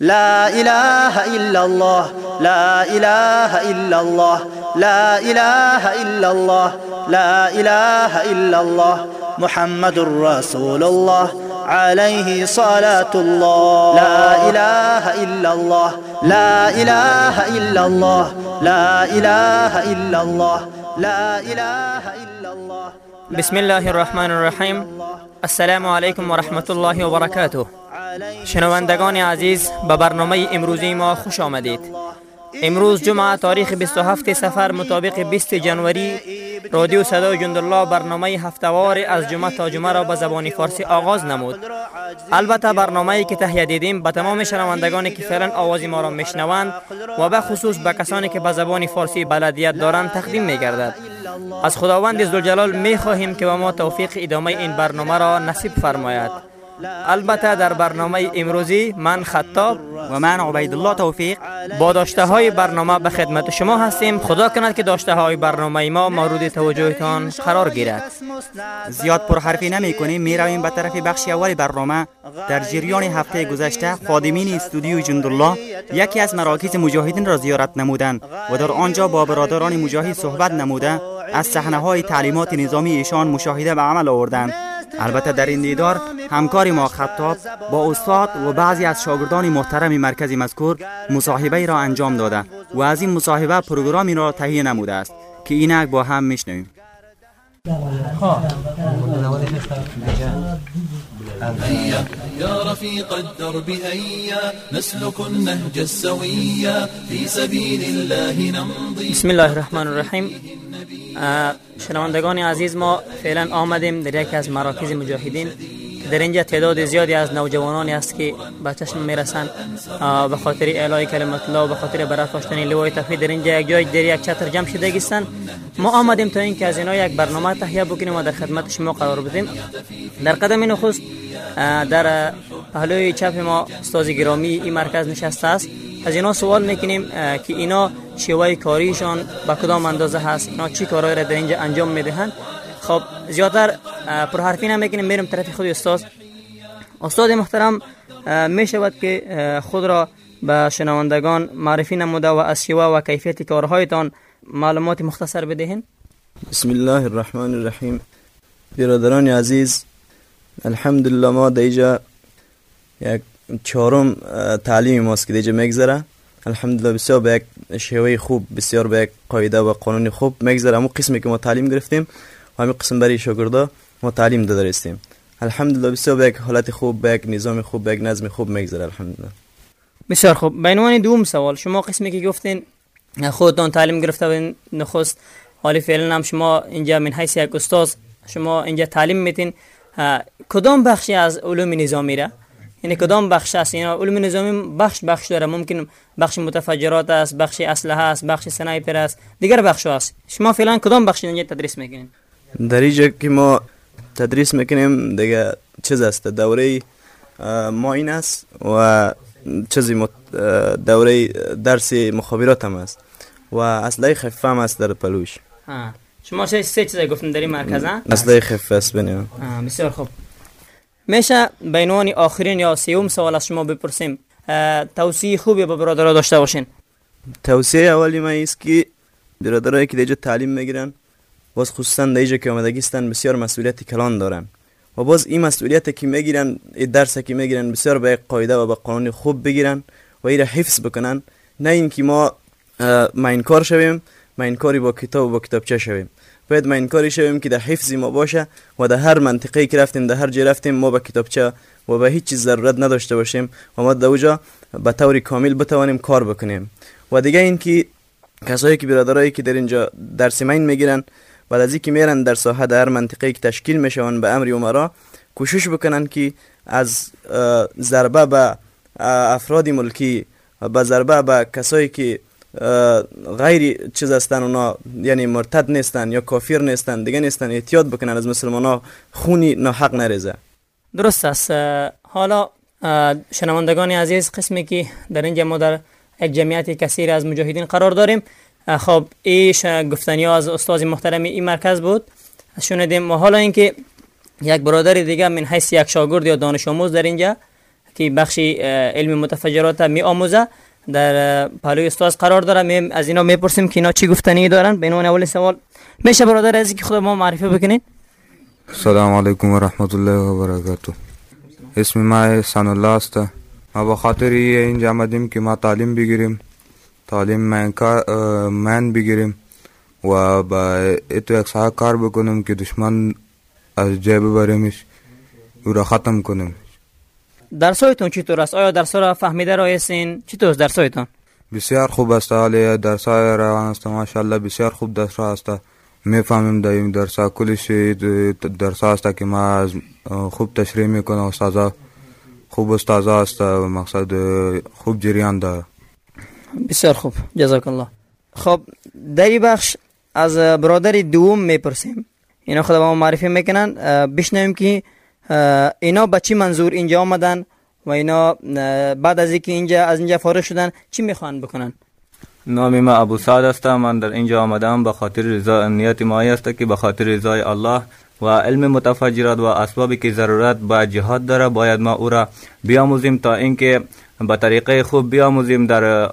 لا إله إلا الله لا إله إلا الله لا إله إلا الله لا إله إلا الله. محمد رسول الله عليه صلاة الله. لا إله إلا الله لا إله إلا الله لا إله إلا الله لا إله إلا الله. بسم الله الرحمن الرحیم السلام علیکم و رحمت الله و برکاته شنوندگان عزیز به برنامه امروزی ما خوش آمدید. امروز جمعه تاریخ 27 سفر مطابق 20 جنوری رادیو صدای جندالله برنامه هفتوار از جمعه تا جمعه را به زبان فارسی آغاز نمود. البته برنامه ای که تهیه دیدیم به تمام شنوندگانی که فعلا آواز ما را میشنوند و به خصوص به کسانی که به زبان فارسی بلدیت دارند تقدیم می گردد از خداوند زلجلال می خواهیم که به ما توفیق ادامه این برنامه را نصیب فرماید. البته در برنامه امروزی من خطاب و من عبیدالله توفیق با داشته های برنامه به خدمت شما هستیم. خدا کند که داشته های برنامه ما مورد توجهتان قرار گیرد. زیاد پرحرفی نمی کنیم. می رویم به طرف بخش اول برنامه. در جریان هفته گذشته خادمین استودیو جندالله یکی از مراکز مجاهدین را زیارت نمودند و در آنجا با برادران مجاهد صحبت نموده از صحنه های تعلیمات نظامی ایشان مشاهده به عمل آوردند. البته در این دیدار همکار ما خطاب با استاد و بعضی از شاگردان محترم مرکز مذکور مصاحبه را انجام داده و از این مصاحبه پروگرامی را تهیه نموده است که اینک با هم میشنویم. يا رفيق الدرب هيا نسلك النهج السويا في سبيل الله نمضي بسم الله الرحمن الرحیم شنوندگان عزیز ما فعلا آمدیم در یکی از مراکز مجاهدین. در اینجا تعداد زیادی از نوجوانانی است که به چشم می‌رسند به خاطر اعلای کلمت الله و به خاطر برافراشتن لوای در اینجا یک جای در یک چتر جمع شده گیستن ما آمدیم تا اینکه از اینا یک برنامه تهیه بکنیم و در خدمت شما قرار بدیم. در قدم نخست در پهلوی چپ ما استاد گرامی این مرکز نشسته است. از اینا سوال می‌کنیم که اینا شیوه کاریشان به کدام اندازه هست؟ اینا چی کارهایی را در اینجا انجام می‌دهند؟ خب زیادتر پرحرفی نمی‌کنیم میرم طرف خود استاد. استاد محترم می شود که خود را به شنوندگان معرفی نموده و از شیوه و کیفیت کارهایتان معلومات مختصر بدهین بسم الله الرحمن الرحیم. برادران عزیز الحمدلله ما دیجا یک چهارم تعلیم ماست که دیجا میگذره. الحمدلله بسیار به یک شیوه خوب بسیار به یک قاعده و قانون خوب میگذره. اما قسمی که ما تعلیم گرفتیم و همین قسم برای شاگردا. ما تعلیم داده رستیم الحمدلله بسیار به یک حالت خوب به یک نظام خوب به یک نظم خوب میگذره. الحمدلله. بسیار خوب. به عنوان دوم سوال شما قسمی که گفتین خودتان تعلیم گرفته و نخست حالی فعلا هم شما اینجا من حیث یک استاد شما اینجا تعلیم میتین. کدام بخشی از علوم نظامی را؟ یعنی کدام بخش است؟ اینا علوم نظامی بخش بخش داره. ممکن بخش متفجرات است بخش اسلحه است بخش سنایپر است دیگر بخش است. شما فعلا کدام بخش اینجا تدریس می‌کنین؟ در اینجا که ما تدریس می‌کنیم. دیگه چیز است؟ دوره ما این است و چیزی دوره درس مخابرات هم است و اصله خفه هم است در پلوش. شما سه سه چیز گفتن در این مرکز ها اصله خفه است بنیم بسیار خوب. میشه به عنوان آخرین یا سیوم سوال از شما بپرسیم. توصیه خوبی به برادرها داشته باشین. توصیه اولی ما است که برادرایی که دیجا تعلیم می‌گیرن باز خصوصا دیجا که آمدگیستن بسیار مسئولیت کلان دارن. و باز این مسئولیت که می‌گیرن درس که می‌گیرن بسیار به قاعده و به قانون خوب بگیرن و این را حفظ بکنن. نه اینکه ما ما این کار شویم ما این کاری با کتاب و با کتابچه شویم. باید ما این کاری شویم که در حفظ ما باشه و در هر منطقه که رفتیم در هر جای رفتیم ما به کتابچه و به هیچ چیز ضرورت نداشته باشیم و ما در اوجا به طور کامل بتوانیم کار بکنیم. و دیگه اینکه کسایی که برادرایی که در اینجا درس مین می‌گیرن بعد از اینکه میرن در ساحه در منطقه که تشکیل میشون به امر عمرا کوشش بکنن که از ضربه به افراد ملکی به ضربه به کسایی که غیر چیز هستن اونا یعنی مرتد نیستن یا کافر نیستن دیگه نیستن احتیاط بکنن از مسلمان ها خونی ناحق نریزه. درست است. حالا شنوندگان عزیز قسمی که در اینجا ما در یک جمعیت کثیر از مجاهدین قرار داریم خب ایش گفتنی از استاد محترم این مرکز بود. شنیدیم و حالا اینکه یک برادر دیگه من حیث یک شاگرد یا دانش آموز در اینجا که بخش علم متفجرات می آموزه در پالوی استاد قرار داره. می از اینا می‌پرسیم که اینا چی گفتنی دارن. به عنوان اول سوال میشه برادر از که خود ما معرفی بکنید سلام علیکم و رحمت الله و برکاته. اسم ما سن الله است. ما به خاطر اینجا آمدیم که ما تعلیم بگیریم. تعلیم من, من بگیریم و با اتو یک ساعت کار بکنم که دشمن از جای ببریمش او را ختم کنیم درسایتون چطور است؟ آیا درس را فهمیده را هستین؟ چطور است درسایتون بسیار خوب است حالی درس های روان است ماشاءالله بسیار خوب درس است می‌فهمیم در این درس کلش درس است که ما از خوب تشریح می‌کنه استادا خوب استادا است مقصد خوب جریان داره بسیار خوب. جزاک الله خب در این بخش از برادر دوم می‌پرسیم. اینا خدا ما معرفی می‌کنن. بشنویم که اینا به چی منظور اینجا آمدن و اینا بعد از اینکه اینجا از اینجا فارغ شدن چی می‌خوان بکنن؟ نام ما ابو سعد است من در اینجا آمدم به خاطر رضا نیت ما است که به خاطر رضای الله و علم متفجرات و اسبابی که ضرورت با جهاد داره باید ما او را بیاموزیم تا اینکه به طریقه خوب بیاموزیم در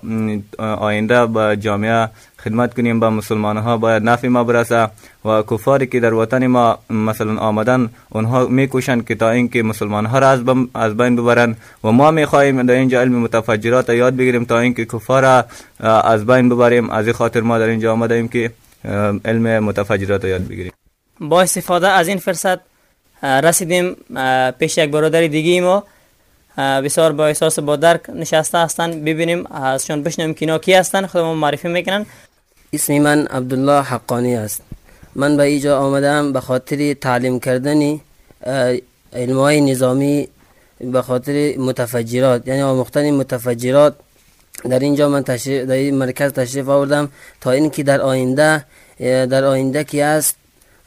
آینده به جامعه خدمت کنیم به مسلمان ها باید نفع ما برسه و کفاری که در وطن ما مثلا آمدن اونها میکوشند که تا اینکه مسلمان ها را از, از بین ببرن و ما می‌خواهیم در اینجا علم متفجرات یاد بگیریم تا اینکه کفار از بین ببریم. از این خاطر ما در اینجا آمده ایم که علم متفجرات یاد بگیریم. با استفاده از این فرصت رسیدیم پیش یک برادر دیگه ما بسیار با احساس با درک نشسته هستن. ببینیم ازشان بشنویم که اینا کی هستن. خودمون معرفی می‌کنن. اسم من عبدالله حقانی است. من به اینجا آمدم به خاطر تعلیم کردن علمای نظامی به خاطر متفجرات یعنی آموختن متفجرات. در اینجا من تشریف در این مرکز تشریف آوردم تا اینکه در آینده در آینده کی است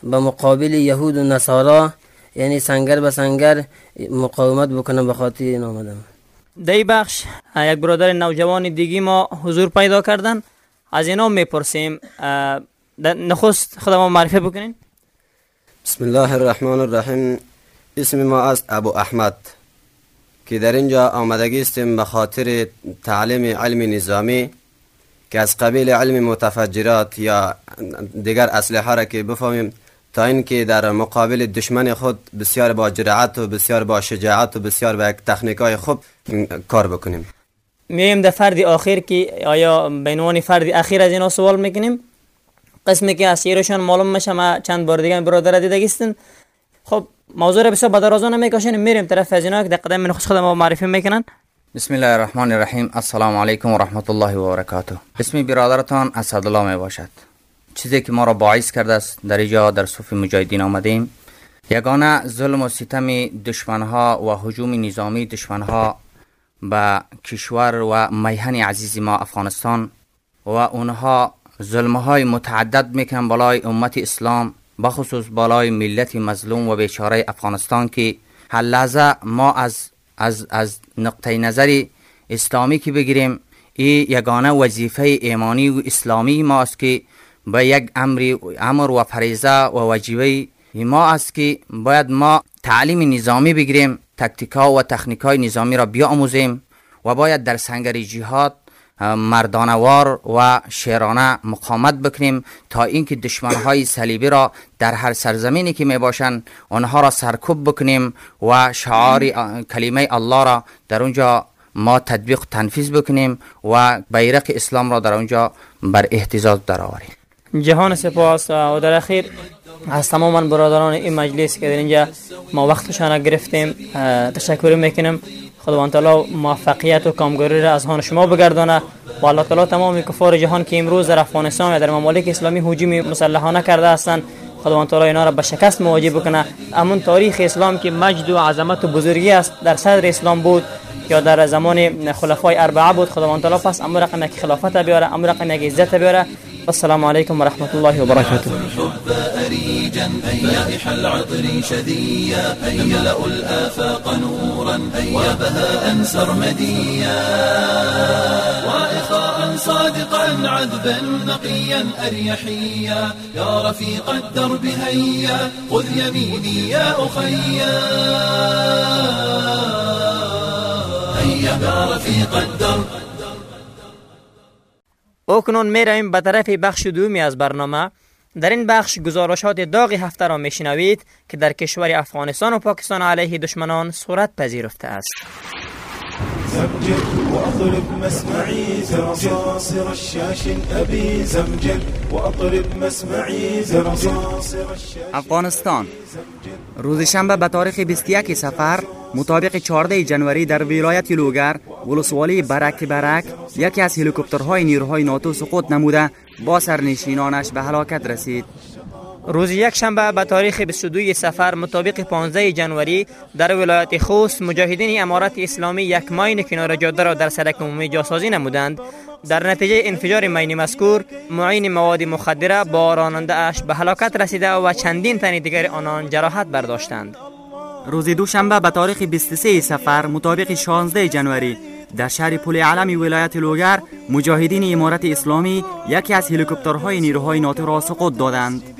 به مقابل یهود و نصارا یعنی سنگر به سنگر مقاومت بکنم به خاطر این آمدم. در بخش یک برادر نوجوان دیگی ما حضور پیدا کردن. از اینا می‌پرسیم نخست خود ما معرفی بکنین. بسم الله الرحمن الرحیم. اسم ما است ابو احمد که در اینجا آمدگی استیم به خاطر تعلیم علم نظامی که از قبیل علم متفجرات یا دیگر اسلحه را که بفهمیم تا اینکه در مقابل دشمن خود بسیار با جرأت و بسیار با شجاعت و بسیار با یک تکنیک های خوب کار بکنیم. میایم در فرد آخر که آیا به عنوان فرد اخیر از اینا سوال می‌کنیم؟ قسمی که از معلوم میشه ما چند بار دیگه برادر دیده گستن خب موضوع را بسیار بدرازانه می‌کشن میریم طرف از اینا که در قدم من خود ما معرفی می‌کنن. بسم الله الرحمن الرحیم. السلام علیکم و رحمت الله و برکاته. اسم برادرتان اسدالله می باشد چیزی که ما را باعث کرده است در اینجا در صف مجاهدین آمدیم. یگانه ظلم و ستم دشمنها و حجوم نظامی دشمنها به کشور و میهن عزیز ما افغانستان و اونها ظلم های متعدد می‌کنن بالای امت اسلام بخصوص بالای ملت مظلوم و بیچاره افغانستان که هر لحظه ما از از از نقطه نظر اسلامی که بگیریم این یگانه وظیفه ایمانی و اسلامی ماست که به یک امر امر و فریضه و واجبه ما است که باید ما تعلیم نظامی بگیریم تکتیکا و تکنیکای نظامی را بیاموزیم و باید در سنگر جهاد مردانوار و شیرانه مقامت بکنیم تا اینکه دشمنهای صلیبی را در هر سرزمینی که می باشند آنها را سرکوب بکنیم و شعار کلمه الله را در اونجا ما تطبیق تنفیذ بکنیم و بیرق اسلام را در اونجا بر احتزاز درآوریم. جهان سپاس و در اخیر از تمام برادران این مجلس که در اینجا ما وقتشان گرفتیم تشکر می‌کنم. خداوند تعالی موفقیت و کامگاری را از هان شما بگردانه و الله تعالی تمام کفار جهان که امروز در افغانستان و در ممالک اسلامی هجوم مسلحانه کرده هستند خداوند تعالی اینا را به شکست مواجه بکنه. امون تاریخ اسلام که مجد و عظمت و بزرگی است در صدر اسلام بود یا در زمان خلفای اربعه بود خداوند تعالی پس امر یک خلافت بیاره امر یک عزت بیاره. السلام عليكم ورحمة الله وبركاته. الحب أريجا فائح العطر شذيا يملأ الآفاق نورا وبهاء سرمديا وإخاء صادقا عذبا نقيا أريحيا يا رفيق الدرب هيا خذ يميني يا أخيا يا رفيق الدرب اکنون می رویم به طرف بخش دومی از برنامه. در این بخش گزارشات داغی هفته را میشنوید که در کشور افغانستان و پاکستان علیه دشمنان صورت پذیرفته است. زمجر وأطرب مسمعي زرصاصر الشاش أبي زمجر وأطرب مسمعي زرصاصر الشاش افغانستان. روز شنبه به تاریخ 21 سفر مطابق 14 جنوری در ولایت لوگر ولسوالی برک برک یکی از هلیکوپترهای نیروهای ناتو سقوط نموده با سرنشینانش به هلاکت رسید. روز یک شنبه به تاریخ 22 سفر مطابق 15 جنوری در ولایت خوست مجاهدین امارت اسلامی یک ماین کنار جاده را در سرک عمومی جاسازی نمودند. در نتیجه انفجار ماین مذکور معین مواد مخدره با راننده اش به هلاکت رسیده و چندین تن دیگر آنان جراحت برداشتند. روز دوشنبه به تاریخ 23 سفر مطابق 16 جنوری در شهر پل علم ولایت لوگر مجاهدین امارت اسلامی یکی از هلیکوپترهای نیروهای ناتو را سقوط دادند.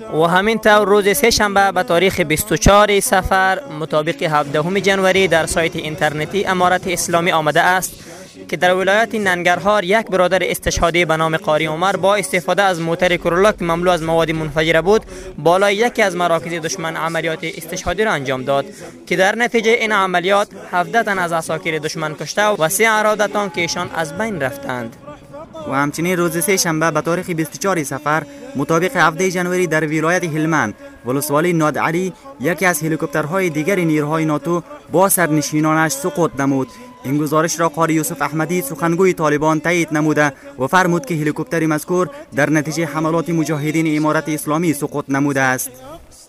و همین طور روز سه شنبه به تاریخ 24 سفر مطابق 17 جنوری در سایت اینترنتی امارت اسلامی آمده است که در ولایت ننگرهار یک برادر استشهادی به نام قاری عمر با استفاده از موتر کرولا که مملو از مواد منفجره بود بالای یکی از مراکز دشمن عملیات استشهادی را انجام داد که در نتیجه این عملیات 17 تن از اساکیر دشمن کشته و سه ارادتان که ایشان از بین رفتند. و همچنین روز سه شنبه به تاریخ 24 سفر مطابق 7 جنوری در ولایت هلمند ولسوالی ناد علی یکی از هلیکوپترهای دیگر نیروهای ناتو با سرنشینانش سقوط نمود. این گزارش را قاری یوسف احمدی سخنگوی طالبان تایید نموده و فرمود که هلیکوپتر مذکور در نتیجه حملات مجاهدین امارت اسلامی سقوط نموده است.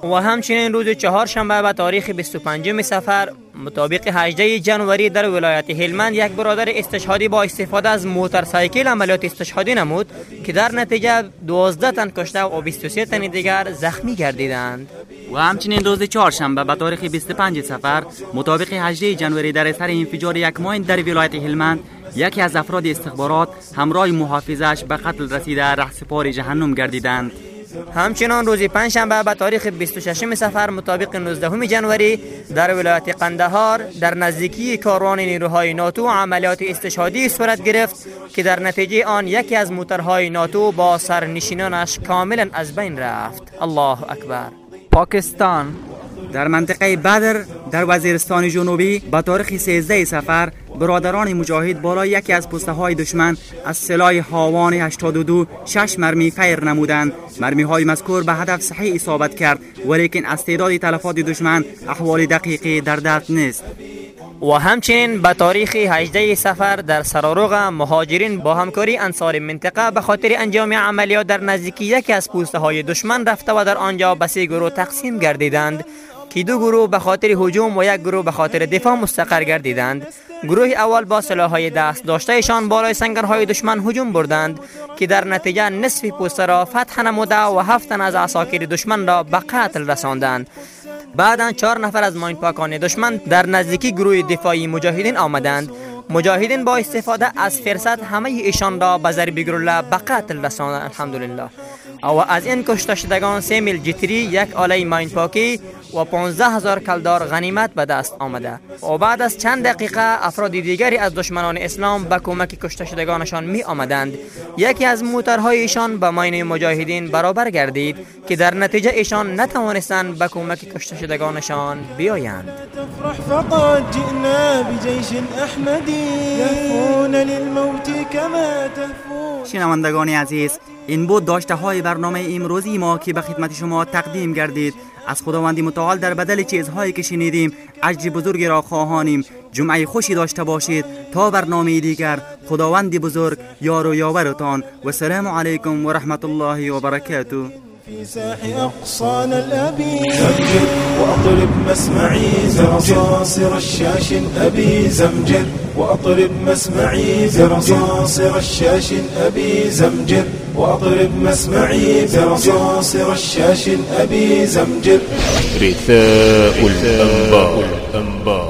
و همچنین روز چهارشنبه به تاریخ 25 سفر مطابق 18 جنوری در ولایت هلمند یک برادر استشهادی با استفاده از موتورسایکل عملیات استشهادی نمود که در نتیجه 12 تن کشته و 23 تن دیگر زخمی گردیدند. و همچنین روز چهارشنبه به تاریخ 25 سفر مطابق 18 جنوری در اثر انفجار یک ماین در ولایت هلمند یکی از افراد استخبارات همراه محافظش به قتل رسیده رهسپار جهنم گردیدند. همچنان روز پنجشنبه به تاریخ 26 سفر مطابق 19 جنوری در ولایت قندهار در نزدیکی کاروان نیروهای ناتو عملیات استشهادی صورت گرفت که در نتیجه آن یکی از موترهای ناتو با سرنشینانش کاملا از بین رفت. الله اکبر. پاکستان. در منطقه بدر در وزیرستان جنوبی به تاریخ 13 سفر برادران مجاهد بالای یکی از پسته های دشمن از سلاح هاوان 82 شش مرمی فیر نمودند. مرمی های مذکور به هدف صحیح اصابت کرد ولیکن از تعداد تلفات دشمن احوال دقیقی در دست نیست. و همچنین به تاریخ 18 سفر در سراروغ مهاجرین با همکاری انصار منطقه به خاطر انجام عملیات در نزدیکی یکی از پوسته های دشمن رفته و در آنجا به سه گروه تقسیم گردیدند. که دو گروه به خاطر هجوم و یک گروه به خاطر دفاع مستقر گردیدند. گروه اول با سلاحهای دست داشتهشان بالای سنگرهای دشمن هجوم بردند که در نتیجه نصف پوسته را فتح نموده و هفتن از عساکر دشمن را به قتل رساندند. بعدا چهار نفر از ماین پاکان دشمن در نزدیکی گروه دفاعی مجاهدین آمدند. مجاهدین با استفاده از فرصت همه ایشان را به ضرب گروله به قتل رساندند. الحمدلله. و از این کشته شدگان سه میل جتری یک آله ماین پاکی و 15 هزار کلدار غنیمت به دست آمده. و بعد از چند دقیقه افراد دیگری از دشمنان اسلام به کمک کشته شدگانشان می آمدند یکی از موترهای ایشان به ماین مجاهدین برابر گردید که در نتیجه ایشان نتوانستند به کمک کشته شدگانشان بیایند. شنوندگان عزیز این بود داشته های برنامه امروزی ما که به خدمت شما تقدیم گردید. از خداوند متعال در بدل چیزهایی که شنیدیم اجر بزرگی را خواهانیم. جمعه خوشی داشته باشید تا برنامه دیگر. خداوند بزرگ یار و یاورتان. و سلام علیکم و رحمت الله و برکاته. في ساح أقصانا الأبي. زمجر. وأطرب مسمعي زرصاصر الشاش أبي زمجر. وأطرب مسمعي زرصاصر الشاش أبي زمجر. وأطرب مسمعي زرصاصر الشاش أبي زمجر. رثاء الأنباء